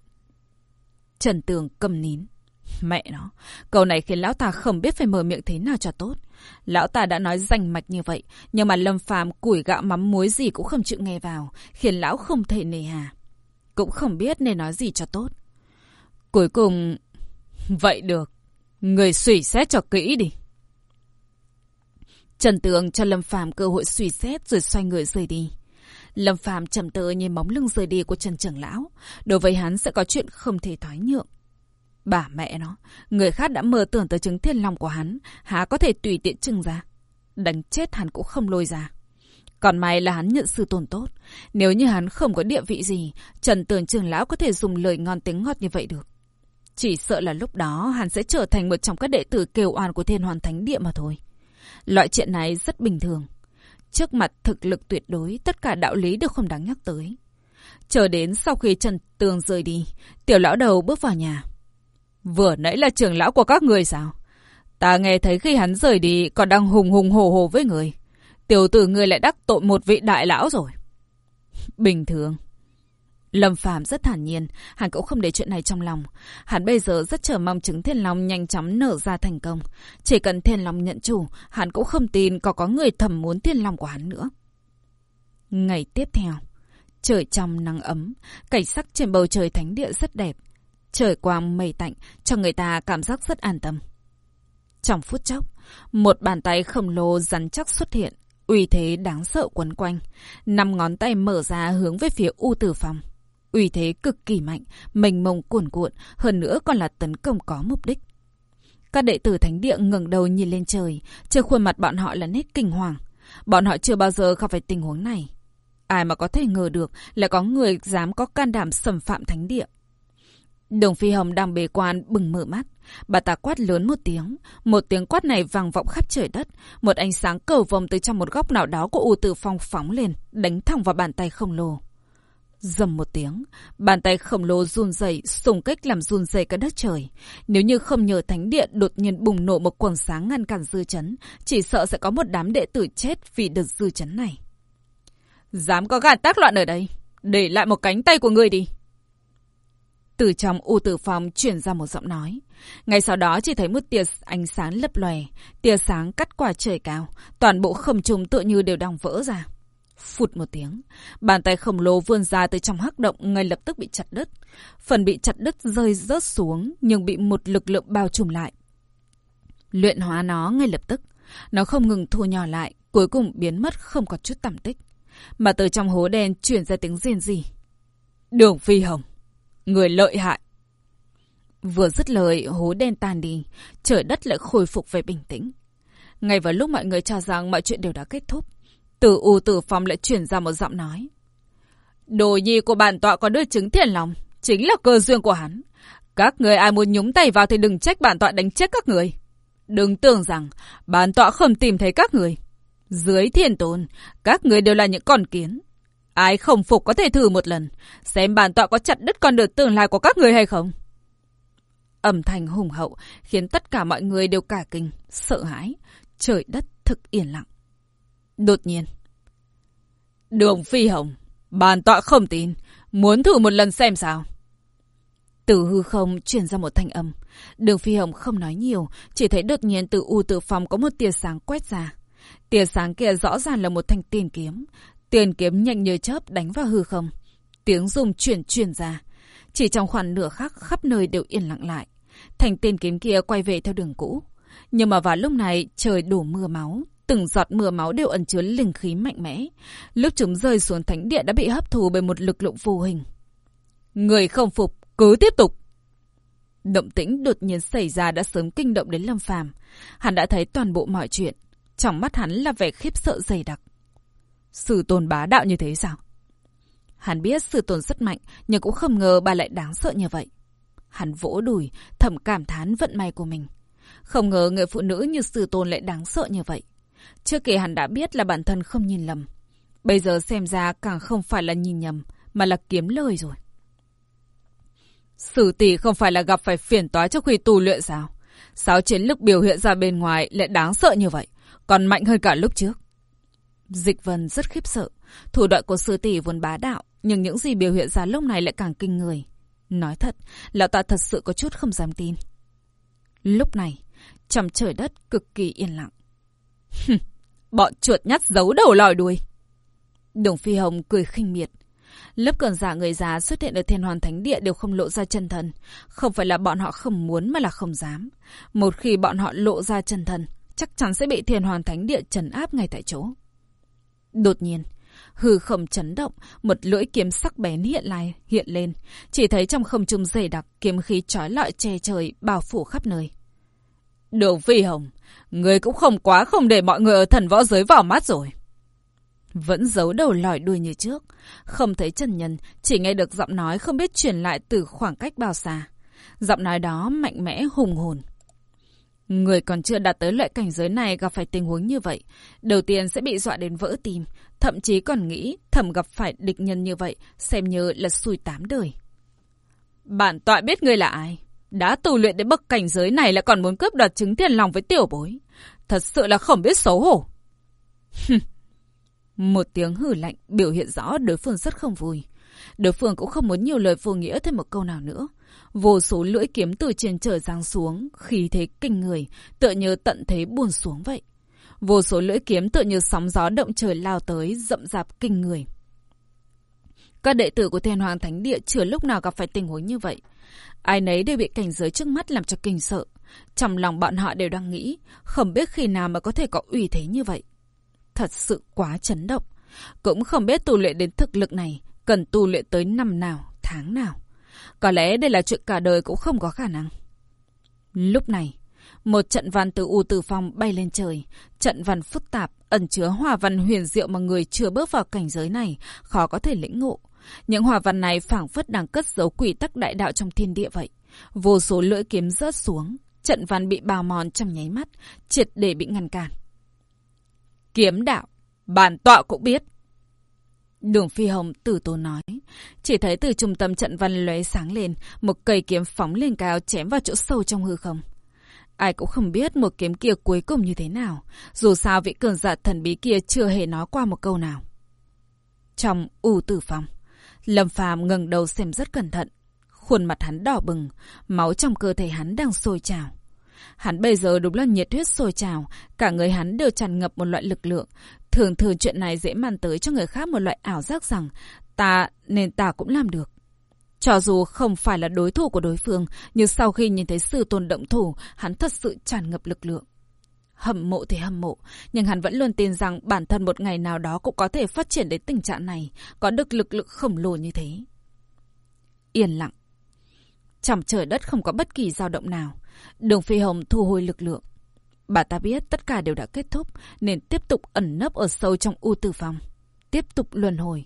Trần Tường cầm nín. Mẹ nó, câu này khiến lão ta không biết phải mở miệng thế nào cho tốt. Lão ta đã nói danh mạch như vậy, nhưng mà Lâm Phàm củi gạo mắm muối gì cũng không chịu nghe vào, khiến lão không thể nề hà. Cũng không biết nên nói gì cho tốt. Cuối cùng... Vậy được, người suy xét cho kỹ đi. Trần Tường cho Lâm Phàm cơ hội suy xét rồi xoay người rời đi. Lâm Phàm trầm tư nhìn bóng lưng rời đi của Trần Trưởng Lão. Đối với hắn sẽ có chuyện không thể thoái nhượng. Bà mẹ nó, người khác đã mơ tưởng tới chứng thiên long của hắn, há có thể tùy tiện trưng ra. Đánh chết hắn cũng không lôi ra. Còn may là hắn nhận sự tồn tốt. Nếu như hắn không có địa vị gì, Trần Tường Trường Lão có thể dùng lời ngon tiếng ngọt như vậy được. Chỉ sợ là lúc đó hắn sẽ trở thành một trong các đệ tử kêu oan của thiên hoàn thánh địa mà thôi. Loại chuyện này rất bình thường. Trước mặt thực lực tuyệt đối, tất cả đạo lý đều không đáng nhắc tới. Chờ đến sau khi Trần Tường rời đi, tiểu lão đầu bước vào nhà. Vừa nãy là trưởng lão của các người sao? Ta nghe thấy khi hắn rời đi còn đang hùng hùng hồ hồ với người. Tiểu tử người lại đắc tội một vị đại lão rồi. Bình thường. Lâm Phàm rất thản nhiên, hắn cũng không để chuyện này trong lòng. Hắn bây giờ rất chờ mong trứng thiên long nhanh chóng nở ra thành công. Chỉ cần thiên long nhận chủ, hắn cũng không tin có có người thầm muốn thiên long của hắn nữa. Ngày tiếp theo, trời trong nắng ấm, cảnh sắc trên bầu trời thánh địa rất đẹp. Trời quang mây tạnh, cho người ta cảm giác rất an tâm. Trong phút chốc, một bàn tay khổng lồ rắn chắc xuất hiện, uy thế đáng sợ quấn quanh. Năm ngón tay mở ra hướng về phía U Tử Phong uy thế cực kỳ mạnh, mênh mông cuồn cuộn, hơn nữa còn là tấn công có mục đích. Các đệ tử thánh địa ngẩng đầu nhìn lên trời, trên khuôn mặt bọn họ là nét kinh hoàng. Bọn họ chưa bao giờ gặp phải tình huống này. Ai mà có thể ngờ được là có người dám có can đảm xâm phạm thánh địa. Đồng Phi Hồng đang bề quan bừng mở mắt. Bà ta quát lớn một tiếng. Một tiếng quát này vang vọng khắp trời đất. Một ánh sáng cầu vồng từ trong một góc nào đó của U Tử Phong phóng lên, đánh thẳng vào bàn tay khổng lồ. Dầm một tiếng, bàn tay khổng lồ run rẩy, xung kích làm run rẩy cả đất trời. Nếu như không nhờ thánh điện đột nhiên bùng nổ một quần sáng ngăn cản dư chấn, chỉ sợ sẽ có một đám đệ tử chết vì đợt dư chấn này. Dám có gạt tác loạn ở đây, để lại một cánh tay của người đi. Từ trong u tử phòng chuyển ra một giọng nói. Ngay sau đó chỉ thấy một tia ánh sáng lấp lòe, tia sáng cắt qua trời cao, toàn bộ khẩm trùng tựa như đều đang vỡ ra. Phụt một tiếng, bàn tay khổng lồ vươn ra từ trong hắc động ngay lập tức bị chặt đứt. Phần bị chặt đứt rơi rớt xuống nhưng bị một lực lượng bao trùm lại. Luyện hóa nó ngay lập tức. Nó không ngừng thu nhỏ lại, cuối cùng biến mất không có chút tẩm tích. Mà từ trong hố đen chuyển ra tiếng rên gì. Đường Phi Hồng, người lợi hại. Vừa dứt lời, hố đen tan đi, trời đất lại khôi phục về bình tĩnh. Ngay vào lúc mọi người cho rằng mọi chuyện đều đã kết thúc, từ U tử phòng lại chuyển ra một giọng nói. Đồ nhi của bản tọa có đưa chứng thiền lòng, chính là cơ duyên của hắn. Các người ai muốn nhúng tay vào thì đừng trách bản tọa đánh chết các người. Đừng tưởng rằng bản tọa không tìm thấy các người. Dưới thiền tôn, các người đều là những con kiến. Ai không phục có thể thử một lần, xem bản tọa có chặt đứt con đường tương lai của các người hay không. Âm thanh hùng hậu khiến tất cả mọi người đều cả kinh, sợ hãi. Trời đất thực yên lặng. Đột nhiên. Đường Phi Hồng, bản tọa không tin, muốn thử một lần xem sao. Từ hư không truyền ra một thanh âm. Đường Phi Hồng không nói nhiều, chỉ thấy đột nhiên từ u từ phòng có một tia sáng quét ra. Tia sáng kia rõ ràng là một thanh tiền kiếm. Tiền kiếm nhanh như chớp đánh vào hư không. Tiếng rung chuyển chuyển ra. Chỉ trong khoảng nửa khắc khắp nơi đều yên lặng lại. Thành tiền kiếm kia quay về theo đường cũ. Nhưng mà vào lúc này trời đổ mưa máu, Từng giọt mưa máu đều ẩn chứa linh khí mạnh mẽ. Lúc chúng rơi xuống thánh địa đã bị hấp thụ bởi một lực lượng vô hình. Người không phục, cứ tiếp tục. Động tĩnh đột nhiên xảy ra đã sớm kinh động đến Lâm Phàm. Hắn đã thấy toàn bộ mọi chuyện. Trong mắt hắn là vẻ khiếp sợ dày đặc. Sử tồn bá đạo như thế sao? Hắn biết Sử tồn rất mạnh, nhưng cũng không ngờ bà lại đáng sợ như vậy. Hắn vỗ đùi, thầm cảm thán vận may của mình. Không ngờ người phụ nữ như Sử tồn lại đáng sợ như vậy. Trước kia hắn đã biết là bản thân không nhìn lầm. Bây giờ xem ra càng không phải là nhìn nhầm, mà là kiếm lời rồi. Sử tỷ không phải là gặp phải phiền toái trước khi tu luyện sao? Sao chiến lực biểu hiện ra bên ngoài lại đáng sợ như vậy, còn mạnh hơn cả lúc trước? Dịch vân rất khiếp sợ. Thủ đoạn của sư tỷ vốn bá đạo, nhưng những gì biểu hiện ra lúc này lại càng kinh người. Nói thật, lão ta thật sự có chút không dám tin. Lúc này, trong trời đất cực kỳ yên lặng. Bọn chuột nhắt giấu đầu lòi đuôi. Đồng Phi Hồng cười khinh miệt. Lớp cường giả người già xuất hiện ở thiên hoàn thánh địa đều không lộ ra chân thân. Không phải là bọn họ không muốn mà là không dám. Một khi bọn họ lộ ra chân thân, chắc chắn sẽ bị thiên hoàn thánh địa trấn áp ngay tại chỗ. Đột nhiên, hư không chấn động, một lưỡi kiếm sắc bén hiện lại, hiện lên. Chỉ thấy trong không trung dày đặc, kiếm khí trói lọi che trời, bao phủ khắp nơi. Đồ Phi Hồng, người cũng không quá không để mọi người ở thần võ giới vào mắt rồi. Vẫn giấu đầu lòi đuôi như trước. Không thấy chân nhân, chỉ nghe được giọng nói không biết truyền lại từ khoảng cách bao xa. Giọng nói đó mạnh mẽ hùng hồn. Người còn chưa đạt tới loại cảnh giới này gặp phải tình huống như vậy. Đầu tiên sẽ bị dọa đến vỡ tim. Thậm chí còn nghĩ thẩm gặp phải địch nhân như vậy, xem như là xui tám đời. Bản tọa biết ngươi là ai. Đã tu luyện đến bậc cảnh giới này lại còn muốn cướp đoạt chứng tiền lòng với tiểu bối. Thật sự là không biết xấu hổ. Một tiếng hử lạnh biểu hiện rõ đối phương rất không vui. Đối phương cũng không muốn nhiều lời vô nghĩa thêm một câu nào nữa. Vô số lưỡi kiếm từ trên trời giáng xuống, khí thế kinh người, tựa như tận thế buồn xuống vậy. Vô số lưỡi kiếm tựa như sóng gió động trời lao tới, rậm rạp kinh người. Các đệ tử của Thiên Hoàng Thánh Địa chưa lúc nào gặp phải tình huống như vậy. Ai nấy đều bị cảnh giới trước mắt làm cho kinh sợ. Trong lòng bọn họ đều đang nghĩ, không biết khi nào mà có thể có uy thế như vậy. Thật sự quá chấn động. Cũng không biết tu luyện đến thực lực này, cần tu luyện tới năm nào, tháng nào. Có lẽ đây là chuyện cả đời cũng không có khả năng. Lúc này, một trận văn từ U Tử Phong bay lên trời. Trận văn phức tạp, ẩn chứa hòa văn huyền diệu mà người chưa bước vào cảnh giới này, khó có thể lĩnh ngộ. Những hòa văn này phảng phất đang cất giấu quỷ tắc đại đạo trong thiên địa vậy. Vô số lưỡi kiếm rớt xuống, trận văn bị bào mòn trong nháy mắt, triệt để bị ngăn cản. Kiếm đạo, bản tọa cũng biết. Đường Phi Hồng tử tố nói. Chỉ thấy từ trung tâm trận văn lóe sáng lên, một cây kiếm phóng lên cao chém vào chỗ sâu trong hư không. Ai cũng không biết một kiếm kia cuối cùng như thế nào. Dù sao vị cường giả thần bí kia chưa hề nói qua một câu nào. Trong u tử phòng, Lâm Phàm ngẩng đầu xem rất cẩn thận. Khuôn mặt hắn đỏ bừng, máu trong cơ thể hắn đang sôi trào. Hắn bây giờ đúng là nhiệt huyết sôi trào, cả người hắn đều tràn ngập một loại lực lượng. Thường thường chuyện này dễ mang tới cho người khác một loại ảo giác rằng ta nên ta cũng làm được. Cho dù không phải là đối thủ của đối phương, nhưng sau khi nhìn thấy sư tôn động thủ, hắn thật sự tràn ngập lực lượng. Hâm mộ thì hâm mộ, nhưng hắn vẫn luôn tin rằng bản thân một ngày nào đó cũng có thể phát triển đến tình trạng này, có được lực lượng khổng lồ như thế. Yên lặng. Trong trời đất không có bất kỳ dao động nào. Đường Phi Hồng thu hồi lực lượng. Bà ta biết tất cả đều đã kết thúc, nên tiếp tục ẩn nấp ở sâu trong u tử phòng. Tiếp tục luân hồi.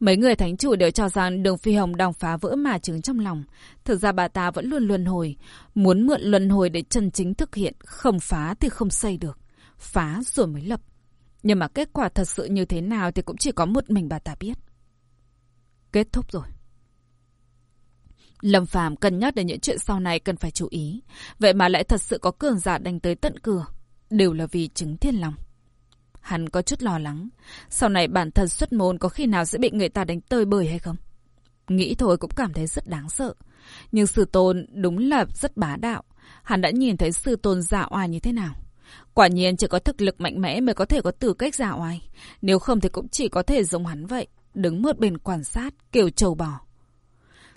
Mấy người thánh chủ đều cho rằng đường phi hồng đang phá vỡ mà trứng trong lòng. Thực ra bà ta vẫn luôn luân hồi. Muốn mượn luân hồi để chân chính thực hiện. Không phá thì không xây được. Phá rồi mới lập. Nhưng mà kết quả thật sự như thế nào thì cũng chỉ có một mình bà ta biết. Kết thúc rồi. Lâm Phàm cân nhắc đến những chuyện sau này cần phải chú ý. Vậy mà lại thật sự có cường giả đánh tới tận cửa. Đều là vì chứng thiên lòng. Hắn có chút lo lắng. Sau này bản thân xuất môn có khi nào sẽ bị người ta đánh tơi bời hay không? Nghĩ thôi cũng cảm thấy rất đáng sợ. Nhưng sư tôn đúng là rất bá đạo. Hắn đã nhìn thấy sư tôn giả oai như thế nào. Quả nhiên chỉ có thực lực mạnh mẽ mới có thể có tư cách giả oai. Nếu không thì cũng chỉ có thể giống hắn vậy. Đứng một bên quan sát, kiểu trầu bò.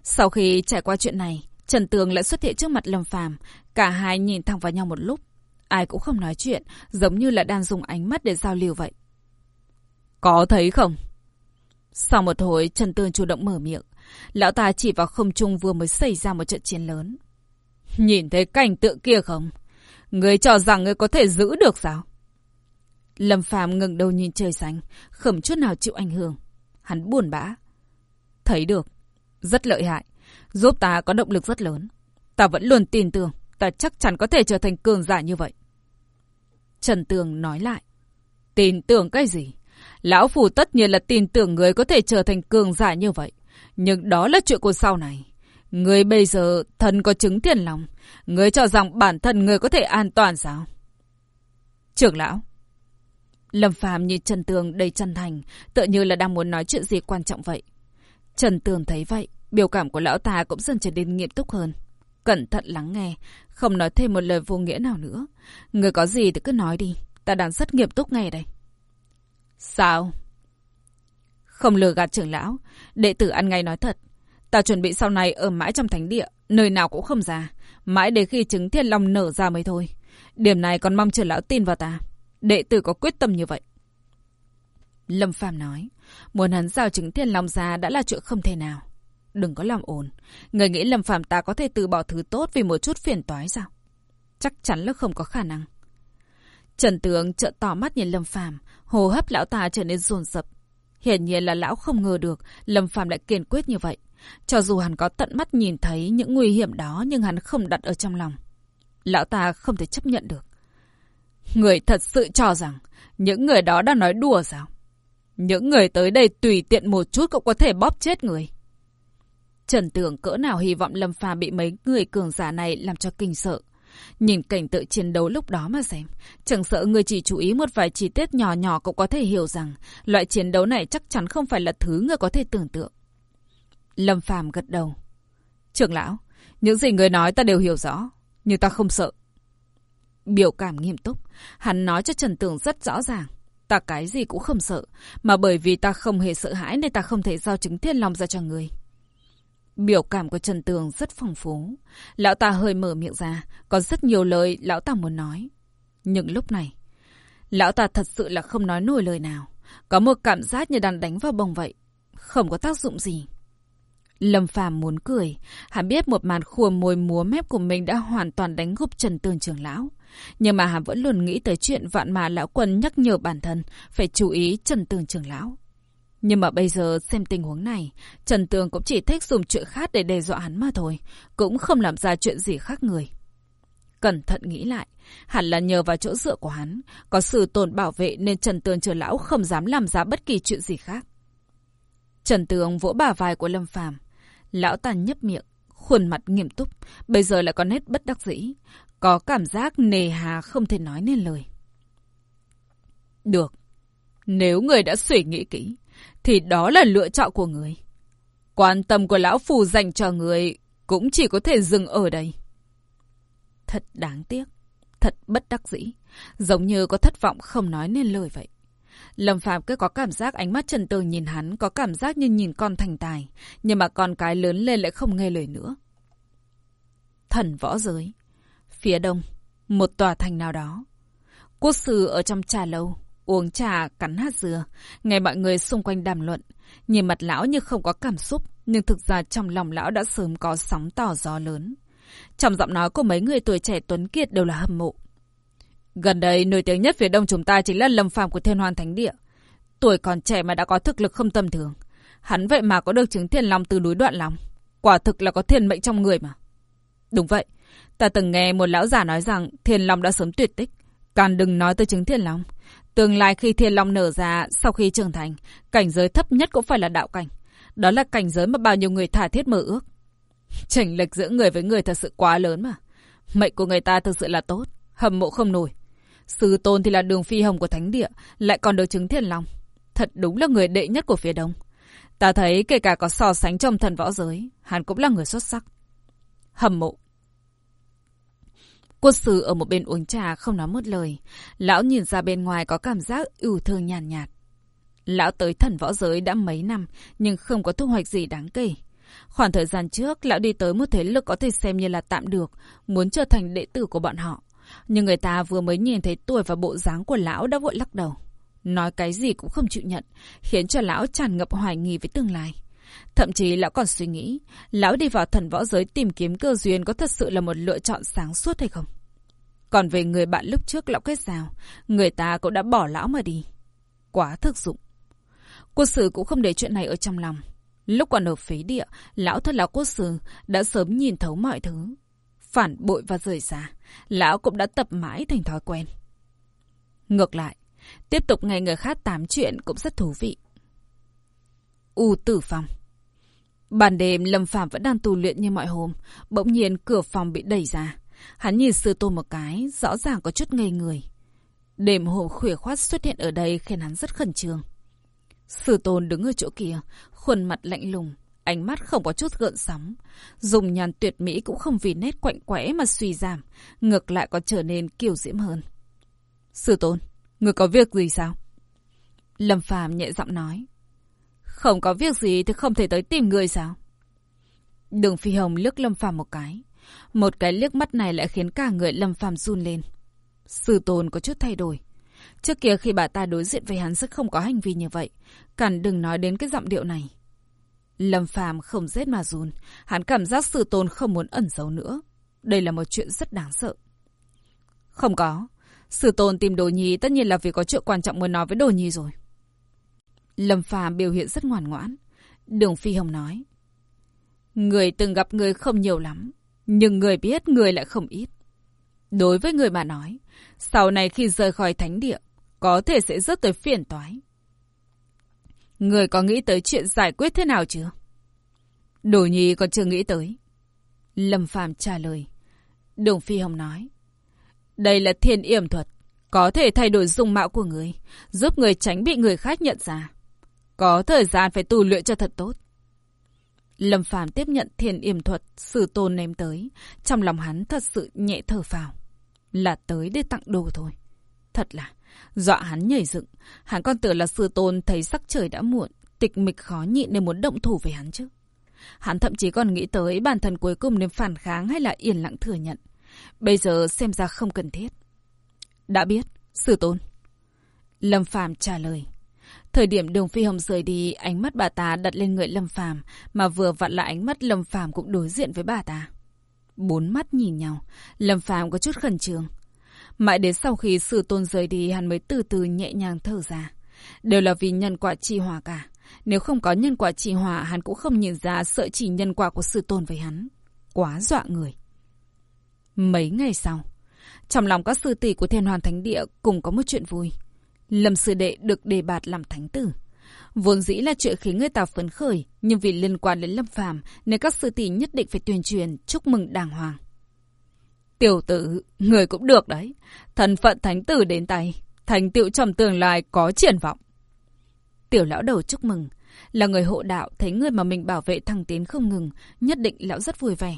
Sau khi trải qua chuyện này, Trần Tường lại xuất hiện trước mặt Lâm Phàm, cả hai nhìn thẳng vào nhau một lúc, ai cũng không nói chuyện, giống như là đang dùng ánh mắt để giao lưu vậy. Có thấy không? Sau một hồi, Trần Tường chủ động mở miệng. Lão ta chỉ vào không trung vừa mới xảy ra một trận chiến lớn. Nhìn thấy cảnh tượng kia không? Người cho rằng người có thể giữ được sao? Lâm Phàm ngừng đầu nhìn trời xanh, không chút nào chịu ảnh hưởng. Hắn buồn bã. Thấy được. Rất lợi hại. Giúp ta có động lực rất lớn. Ta vẫn luôn tin tưởng ta chắc chắn có thể trở thành cường giả như vậy. Trần Tường nói lại. Tin tưởng cái gì? Lão Phù tất nhiên là tin tưởng người có thể trở thành cường giả như vậy. Nhưng đó là chuyện của sau này. Người bây giờ thân có chứng tiền lòng. Người cho rằng bản thân người có thể an toàn sao? Trưởng lão. Lâm Phàm như Trần Tường đầy chân thành, tựa như là đang muốn nói chuyện gì quan trọng vậy. Trần Tường thấy vậy, biểu cảm của lão ta cũng dần trở nên nghiêm túc hơn. Cẩn thận lắng nghe, không nói thêm một lời vô nghĩa nào nữa. Người có gì thì cứ nói đi, ta đang rất nghiêm túc ngay đây. Sao? Không lừa gạt trưởng lão, đệ tử ăn ngay nói thật. Ta chuẩn bị sau này ở mãi trong thánh địa, nơi nào cũng không ra. Mãi đến khi trứng thiên long nở ra mới thôi. Điểm này còn mong trưởng lão tin vào ta. Đệ tử có quyết tâm như vậy. Lâm Phàm nói, muốn hắn giao trứng thiên long ra đã là chuyện không thể nào. Đừng có làm ồn. Người nghĩ Lâm phạm ta có thể từ bỏ thứ tốt vì một chút phiền toái sao? Chắc chắn là không có khả năng. Trần Tướng trợn tỏ mắt nhìn Lâm phạm, hồ hấp lão ta trở nên rồn rập. Hiển nhiên là lão không ngờ được Lâm phạm lại kiên quyết như vậy. Cho dù hắn có tận mắt nhìn thấy những nguy hiểm đó nhưng hắn không đặt ở trong lòng. Lão ta không thể chấp nhận được. Người thật sự cho rằng những người đó đang nói đùa sao? Những người tới đây tùy tiện một chút cũng có thể bóp chết người. Trần Tưởng cỡ nào hy vọng Lâm Phàm bị mấy người cường giả này làm cho kinh sợ. Nhìn cảnh tự chiến đấu lúc đó mà xem, chẳng sợ người chỉ chú ý một vài chi tiết nhỏ nhỏ cũng có thể hiểu rằng loại chiến đấu này chắc chắn không phải là thứ người có thể tưởng tượng. Lâm Phàm gật đầu. Trưởng lão, những gì người nói ta đều hiểu rõ, nhưng ta không sợ. Biểu cảm nghiêm túc, hắn nói cho Trần Tường rất rõ ràng. Ta cái gì cũng không sợ, mà bởi vì ta không hề sợ hãi nên ta không thể giao chứng thiên long ra cho người. Biểu cảm của Trần Tường rất phong phú. Lão ta hơi mở miệng ra, có rất nhiều lời lão ta muốn nói. Nhưng lúc này, lão ta thật sự là không nói nổi lời nào. Có một cảm giác như đang đánh vào bồng vậy. Không có tác dụng gì. Lâm Phàm muốn cười, hắn biết một màn khua môi múa mép của mình đã hoàn toàn đánh gục Trần Tường trưởng lão. Nhưng mà hắn vẫn luôn nghĩ tới chuyện vạn mà lão quân nhắc nhở bản thân phải chú ý Trần Tường trưởng lão. Nhưng mà bây giờ xem tình huống này, Trần Tường cũng chỉ thích dùng chuyện khác để đe dọa hắn mà thôi, cũng không làm ra chuyện gì khác người. Cẩn thận nghĩ lại, hẳn là nhờ vào chỗ dựa của hắn, có sự tồn bảo vệ nên Trần Tường trưởng lão không dám làm ra bất kỳ chuyện gì khác. Trần Tường vỗ bà vai của Lâm Phàm Lão ta nhấp miệng, khuôn mặt nghiêm túc, bây giờ lại có nét bất đắc dĩ, có cảm giác nề hà không thể nói nên lời. Được, nếu người đã suy nghĩ kỹ, thì đó là lựa chọn của người. Quan tâm của lão phù dành cho người cũng chỉ có thể dừng ở đây. Thật đáng tiếc, thật bất đắc dĩ, giống như có thất vọng không nói nên lời vậy. Lâm Phạm cứ có cảm giác ánh mắt Trần Tường nhìn hắn có cảm giác như nhìn con thành tài, nhưng mà con cái lớn lên lại không nghe lời nữa. Thần võ giới. Phía đông, một tòa thành nào đó. Quốc sư ở trong trà lâu, uống trà, cắn hạt dừa, nghe mọi người xung quanh đàm luận. Nhìn mặt lão như không có cảm xúc, nhưng thực ra trong lòng lão đã sớm có sóng tỏ gió lớn. Trong giọng nói của mấy người tuổi trẻ tuấn kiệt đều là hâm mộ. Gần đây, nổi tiếng nhất phía đông chúng ta chính là Lâm Phàm của Thiên hoàn Thánh Địa. Tuổi còn trẻ mà đã có thực lực không tầm thường. Hắn vậy mà có được chứng thiên long từ núi đoạn lòng. Quả thực là có thiên mệnh trong người mà. Đúng vậy. Ta từng nghe một lão già nói rằng thiên long đã sớm tuyệt tích. Càng đừng nói tới chứng thiên long. Tương lai khi thiên long nở ra, sau khi trưởng thành, cảnh giới thấp nhất cũng phải là đạo cảnh. Đó là cảnh giới mà bao nhiêu người thả thiết mơ ước. chênh lệch giữa người với người thật sự quá lớn mà. Mệnh của người ta thực sự là tốt. Hầm mộ không nổi. Sư tôn thì là đường phi hồng của thánh địa, lại còn được chứng thiên long. Thật đúng là người đệ nhất của phía đông. Ta thấy kể cả có so sánh trong thần võ giới, hắn cũng là người xuất sắc. Hầm mộ. Quốc sư ở một bên uống trà không nói một lời. Lão nhìn ra bên ngoài có cảm giác ưu thương nhàn nhạt, nhạt. Lão tới thần võ giới đã mấy năm, nhưng không có thu hoạch gì đáng kể. Khoảng thời gian trước, lão đi tới một thế lực có thể xem như là tạm được, muốn trở thành đệ tử của bọn họ. Nhưng người ta vừa mới nhìn thấy tuổi và bộ dáng của lão đã vội lắc đầu. Nói cái gì cũng không chịu nhận, khiến cho lão tràn ngập hoài nghi với tương lai. Thậm chí lão còn suy nghĩ, lão đi vào thần võ giới tìm kiếm cơ duyên có thật sự là một lựa chọn sáng suốt hay không? Còn về người bạn lúc trước lão kết giao, người ta cũng đã bỏ lão mà đi. Quá thực dụng. Quốc sử cũng không để chuyện này ở trong lòng. Lúc còn ở phế địa, lão thật là quốc sử đã sớm nhìn thấu mọi thứ. Phản bội và rời xa, lão cũng đã tập mãi thành thói quen. Ngược lại, tiếp tục nghe người khác tám chuyện cũng rất thú vị. U tử phòng Ban đêm Lâm Phạm vẫn đang tu luyện như mọi hôm, bỗng nhiên cửa phòng bị đẩy ra. Hắn nhìn sư tôn một cái, rõ ràng có chút ngây người. Đêm hồ khuya khoát xuất hiện ở đây khiến hắn rất khẩn trương. Sư tôn đứng ở chỗ kia, khuôn mặt lạnh lùng, ánh mắt không có chút gợn sóng. Dùng nhàn tuyệt mỹ cũng không vì nét quạnh quẽ mà suy giảm, ngược lại còn trở nên kiều diễm hơn. Sư tôn, người có việc gì sao? Lâm Phàm nhẹ giọng nói. Không có việc gì thì không thể tới tìm người sao? Đường Phi Hồng liếc Lâm Phàm một cái. Một cái liếc mắt này lại khiến cả người Lâm Phàm run lên. Sư tôn có chút thay đổi. Trước kia khi bà ta đối diện với hắn rất không có hành vi như vậy. Cản đừng nói đến cái giọng điệu này. Lâm Phàm không rét mà run. Hắn cảm giác sư tôn không muốn ẩn giấu nữa. Đây là một chuyện rất đáng sợ. Không có. Sư tôn tìm đồ nhi tất nhiên là vì có chuyện quan trọng muốn nói với đồ nhi rồi. Lâm Phàm biểu hiện rất ngoan ngoãn. Đường Phi Hồng nói. Người từng gặp người không nhiều lắm. Nhưng người biết người lại không ít. Đối với người mà nói, sau này khi rời khỏi thánh địa, có thể sẽ rất tới phiền toái. Người có nghĩ tới chuyện giải quyết thế nào chưa? Đồ nhi còn chưa nghĩ tới. Lâm Phàm trả lời. Đường Phi Hồng nói. Đây là thiên yểm thuật. Có thể thay đổi dung mạo của người. Giúp người tránh bị người khác nhận ra. Có thời gian phải tu luyện cho thật tốt. Lâm Phàm tiếp nhận thiền yểm thuật sư tôn ném tới. Trong lòng hắn thật sự nhẹ thở phào. Là tới để tặng đồ thôi. Thật là, dọa hắn nhảy dựng. Hắn còn tưởng là sư tôn thấy sắc trời đã muộn. Tịch mịch khó nhịn nên muốn động thủ với hắn chứ. Hắn thậm chí còn nghĩ tới bản thân cuối cùng nên phản kháng hay là yên lặng thừa nhận. Bây giờ xem ra không cần thiết. Đã biết, sư tôn. Lâm Phàm trả lời. Thời điểm Đường Phi Hồng rời đi, ánh mắt bà ta đặt lên người Lâm Phàm, mà vừa vặn là ánh mắt Lâm Phàm cũng đối diện với bà ta. Bốn mắt nhìn nhau, Lâm Phàm có chút khẩn trương. Mãi đến sau khi sư tôn rời đi, hắn mới từ từ nhẹ nhàng thở ra. Đều là vì nhân quả chi hòa cả. Nếu không có nhân quả trì hòa, hắn cũng không nhìn ra sợ chỉ nhân quả của sư tôn với hắn. Quá dọa người. Mấy ngày sau, trong lòng các sư tỷ của Thiên Hoàn Thánh Địa cùng có một chuyện vui. Lâm Sư Đệ được đề bạt làm thánh tử. Vốn dĩ là chuyện khiến người ta phấn khởi, nhưng vì liên quan đến Lâm Phàm nên các sư tỷ nhất định phải tuyên truyền chúc mừng đàng hoàng. Tiểu tử, người cũng được đấy. Thần phận thánh tử đến tay, thành tựu trong tương lai có triển vọng. Tiểu lão đầu chúc mừng. Là người hộ đạo, thấy người mà mình bảo vệ thăng tiến không ngừng, nhất định lão rất vui vẻ.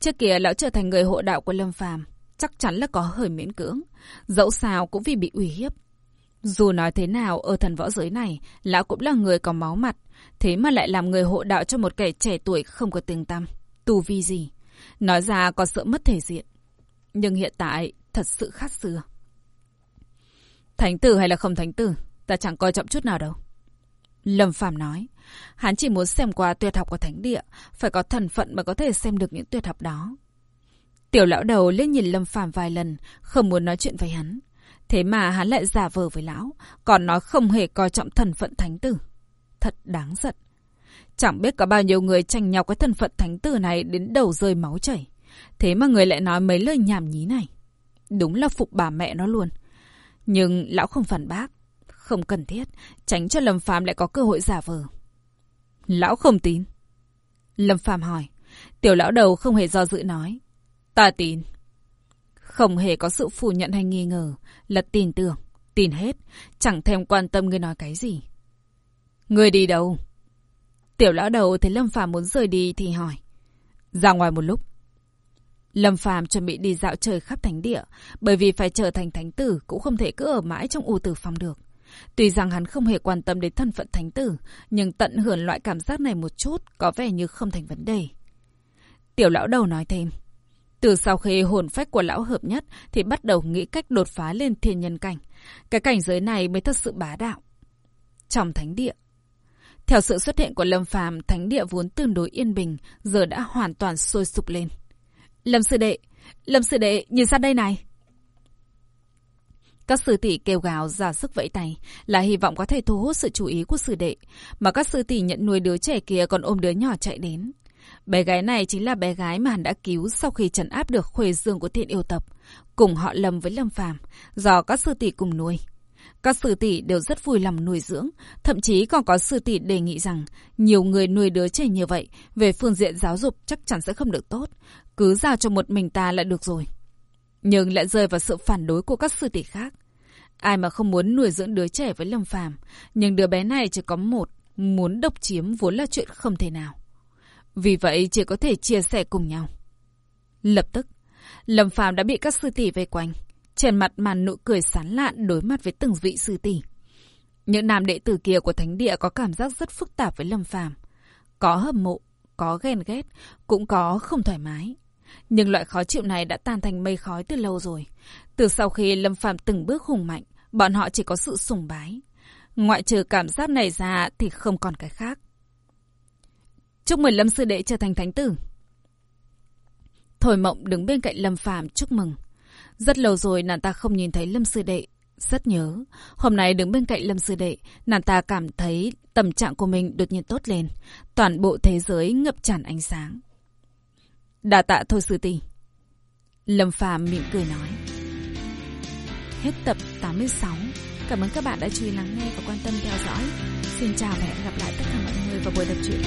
Trước kia lão trở thành người hộ đạo của Lâm Phàm chắc chắn là có hơi miễn cưỡng. Dẫu sao cũng vì bị uy hiếp. Dù nói thế nào, ở thần võ giới này, lão cũng là người có máu mặt. Thế mà lại làm người hộ đạo cho một kẻ trẻ tuổi không có tiếng tăm. Tu vi gì? Nói ra có sợ mất thể diện. Nhưng hiện tại, thật sự khác xưa. Thánh tử hay là không thánh tử, ta chẳng coi trọng chút nào đâu. Lâm Phàm nói, hắn chỉ muốn xem qua tuyệt học của thánh địa, phải có thần phận mà có thể xem được những tuyệt học đó. Tiểu lão đầu liếc nhìn Lâm Phàm vài lần, không muốn nói chuyện với hắn. Thế mà hắn lại giả vờ với lão, còn nói không hề coi trọng thần phận thánh tử. Thật đáng giận. Chẳng biết có bao nhiêu người tranh nhau cái thần phận thánh tử này đến đầu rơi máu chảy. Thế mà người lại nói mấy lời nhảm nhí này. Đúng là phục bà mẹ nó luôn. Nhưng lão không phản bác. Không cần thiết, tránh cho Lâm Phàm lại có cơ hội giả vờ. Lão không tin. Lâm Phàm hỏi. Tiểu lão đầu không hề do dự nói. Ta tin. Không hề có sự phủ nhận hay nghi ngờ, là tin tưởng, tin hết, chẳng thèm quan tâm người nói cái gì. Người đi đâu? Tiểu lão đầu thấy Lâm Phàm muốn rời đi thì hỏi. Ra ngoài một lúc. Lâm Phàm chuẩn bị đi dạo trời khắp thánh địa, bởi vì phải trở thành thánh tử cũng không thể cứ ở mãi trong u tử phong được. Tuy rằng hắn không hề quan tâm đến thân phận thánh tử, nhưng tận hưởng loại cảm giác này một chút có vẻ như không thành vấn đề. Tiểu lão đầu nói thêm. Từ sau khi hồn phách của lão hợp nhất thì bắt đầu nghĩ cách đột phá lên thiên nhân cảnh. Cái cảnh giới này mới thật sự bá đạo. Trong thánh địa. Theo sự xuất hiện của Lâm Phàm, thánh địa vốn tương đối yên bình, giờ đã hoàn toàn sôi sục lên. Lâm sư đệ, Lâm sư đệ, nhìn sang đây này. Các sư tỷ kêu gào ra sức vẫy tay là hy vọng có thể thu hút sự chú ý của sư đệ, mà các sư tỷ nhận nuôi đứa trẻ kia còn ôm đứa nhỏ chạy đến. Bé gái này chính là bé gái mà hắn đã cứu sau khi trấn áp được khuê dương của thiện yêu tập, cùng họ lầm với Lâm Phàm, do các sư tỷ cùng nuôi. Các sư tỷ đều rất vui lòng nuôi dưỡng, thậm chí còn có sư tỷ đề nghị rằng nhiều người nuôi đứa trẻ như vậy, về phương diện giáo dục chắc chắn sẽ không được tốt, cứ giao cho một mình ta là được rồi. Nhưng lại rơi vào sự phản đối của các sư tỷ khác. Ai mà không muốn nuôi dưỡng đứa trẻ với Lâm Phàm, nhưng đứa bé này chỉ có một, muốn độc chiếm vốn là chuyện không thể nào. Vì vậy chỉ có thể chia sẻ cùng nhau. Lập tức, Lâm Phàm đã bị các sư tỷ vây quanh, trên mặt màn nụ cười sán lạn đối mặt với từng vị sư tỷ. Những nam đệ tử kia của thánh địa có cảm giác rất phức tạp với Lâm Phàm, có hâm mộ, có ghen ghét, cũng có không thoải mái. Nhưng loại khó chịu này đã tan thành mây khói từ lâu rồi. Từ sau khi Lâm Phàm từng bước hùng mạnh, bọn họ chỉ có sự sùng bái. Ngoại trừ cảm giác này ra thì không còn cái khác. Chúc mừng Lâm Sư Đệ trở thành thánh tử. Thổi mộng đứng bên cạnh Lâm Phàm chúc mừng. Rất lâu rồi nàng ta không nhìn thấy Lâm Sư Đệ. Rất nhớ. Hôm nay đứng bên cạnh Lâm Sư Đệ, nàng ta cảm thấy tâm trạng của mình đột nhiên tốt lên. Toàn bộ thế giới ngập tràn ánh sáng. Đà tạ thôi sư tỷ. Lâm Phàm mỉm cười nói. Hết tập 86. Cảm ơn các bạn đã chú ý lắng nghe và quan tâm theo dõi. Xin chào và hẹn gặp lại tất cả mọi người vào buổi đọc truyện